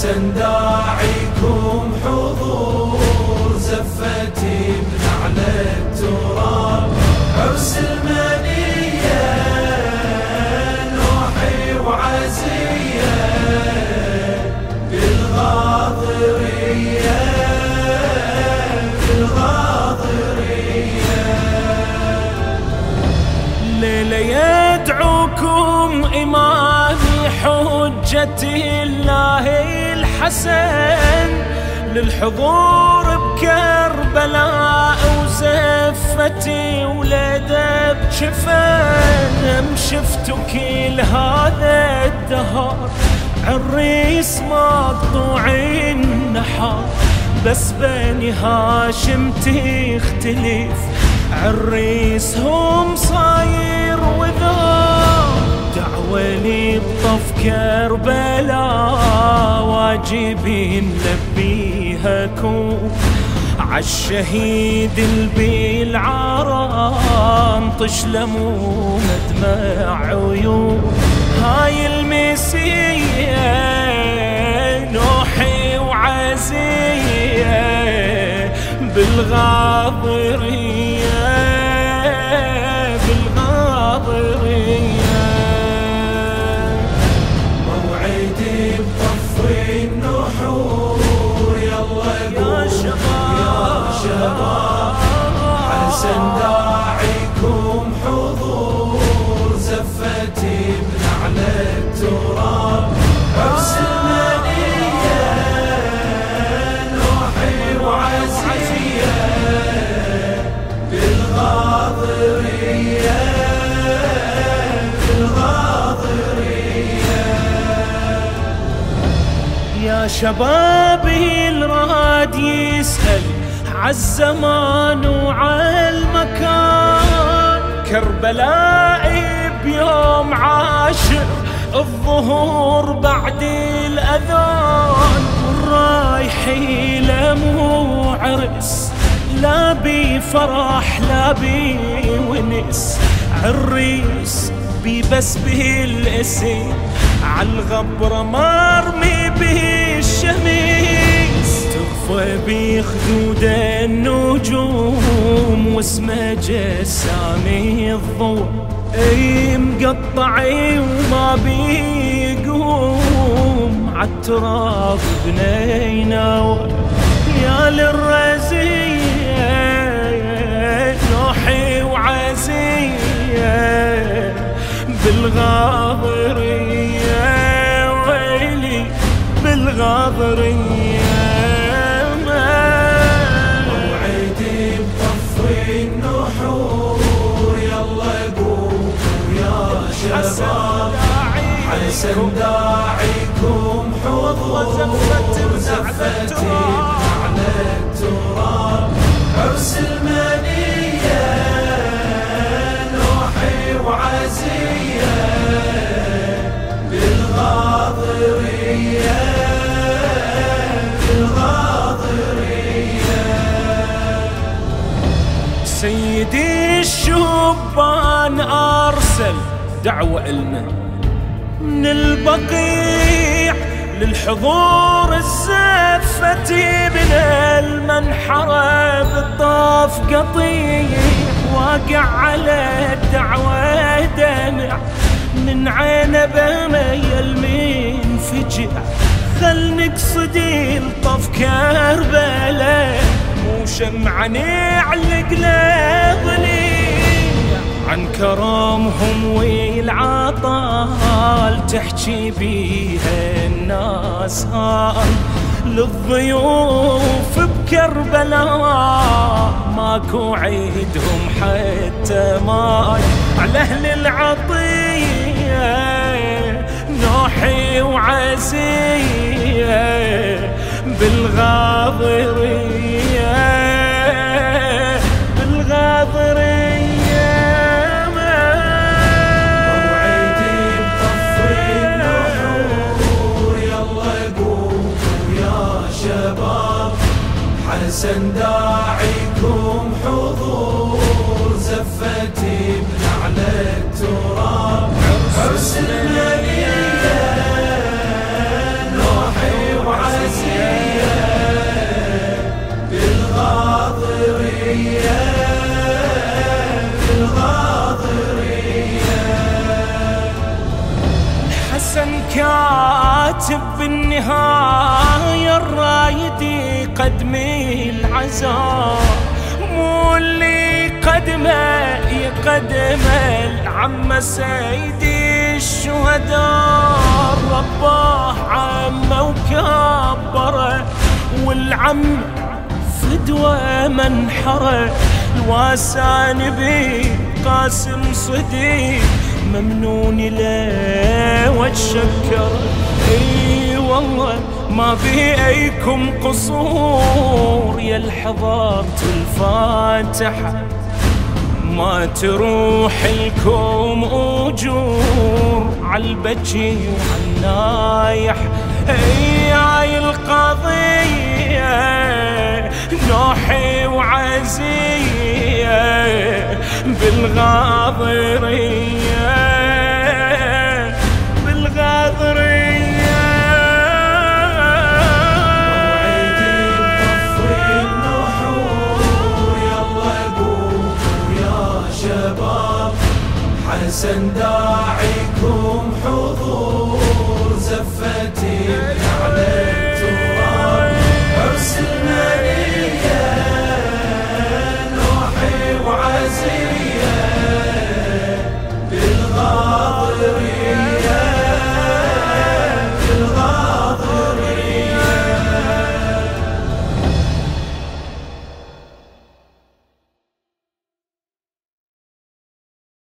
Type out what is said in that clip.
حسن داعيكم حضور زفتي بنعل التراب. عرس المنية نوحي وعزية. بالغاضرية بالغاضرية. ليلة يدعوكم إمام حجة الله الحسن للحضور بكربلاء وزفتي ولده بجفن شفتوا كل هذا الدهر؟ عريس مقطوع النحار بس بني هاشم تختلف. عريسهم صاير وذا. دعوة بطف كربلاء. واجبي نلبيها كون عالشهيد البالعرام طش لمو مدمع عيون. هاي المسية نوحي وعزية بالغاضرية حسن داعيكم حضور زفتي بنعل التراب. عرس المنية نوحي وعزية. بالغاضرية بالغاضرية. يا شبابي الراد يسأل عالزمان وعالمكان كربلاء بيوم عاشر الظهور بعد الأذان. والرايحي لمو عرس لا بي فرح لا بي ونس عالريس بي بس به الاسم عالغبرة مرمي به الشميس. تخفى بخدود النجوم واسمه جسامي الضوء. أي مقطعي وما بيقوم. عالتراب بنينا يا للرزية نوحي وعزية. بالغاضرية ويلي بالغاضرية حسن داعيكم حضور زفتي على التراب عرس المنية نوحي وعزية بالغاضرية بالغاضرية سيدي الشبان أرسل دعوة إلنا. من البقيع للحضور الزفتي من المنحرة بالطاف قطيع واقع على الدعوة دمع. من عينه بميل من فجع. خل نقصدي الطف كربلاء. مو شمعة نعلق له عن كرمهم والعطال تحكي بيها الناس. هاي للضيوف بكربلاء ماكو عيدهم حتى ماي. على أهل العطية نوحي وعزية بالغاضريه سنداعيكم حضور زفتي من اعلى التراب. حسن منية نوحي وعزية بالغاضرية بالغاضرية. الحسن كاتب بالنهاية الرايدي قدمي العزاء مو اللي قدمه يقدمه العم سيدي الشهداء. رباه عمه وكبره والعم فدوة منحرة الواسان بي قاسم صديق ممنون له واتشكر إي والله ما في أيكم قصور يا الحضرت الفاتحة ما تروح لكم أجور عالبجي وعالنايح يا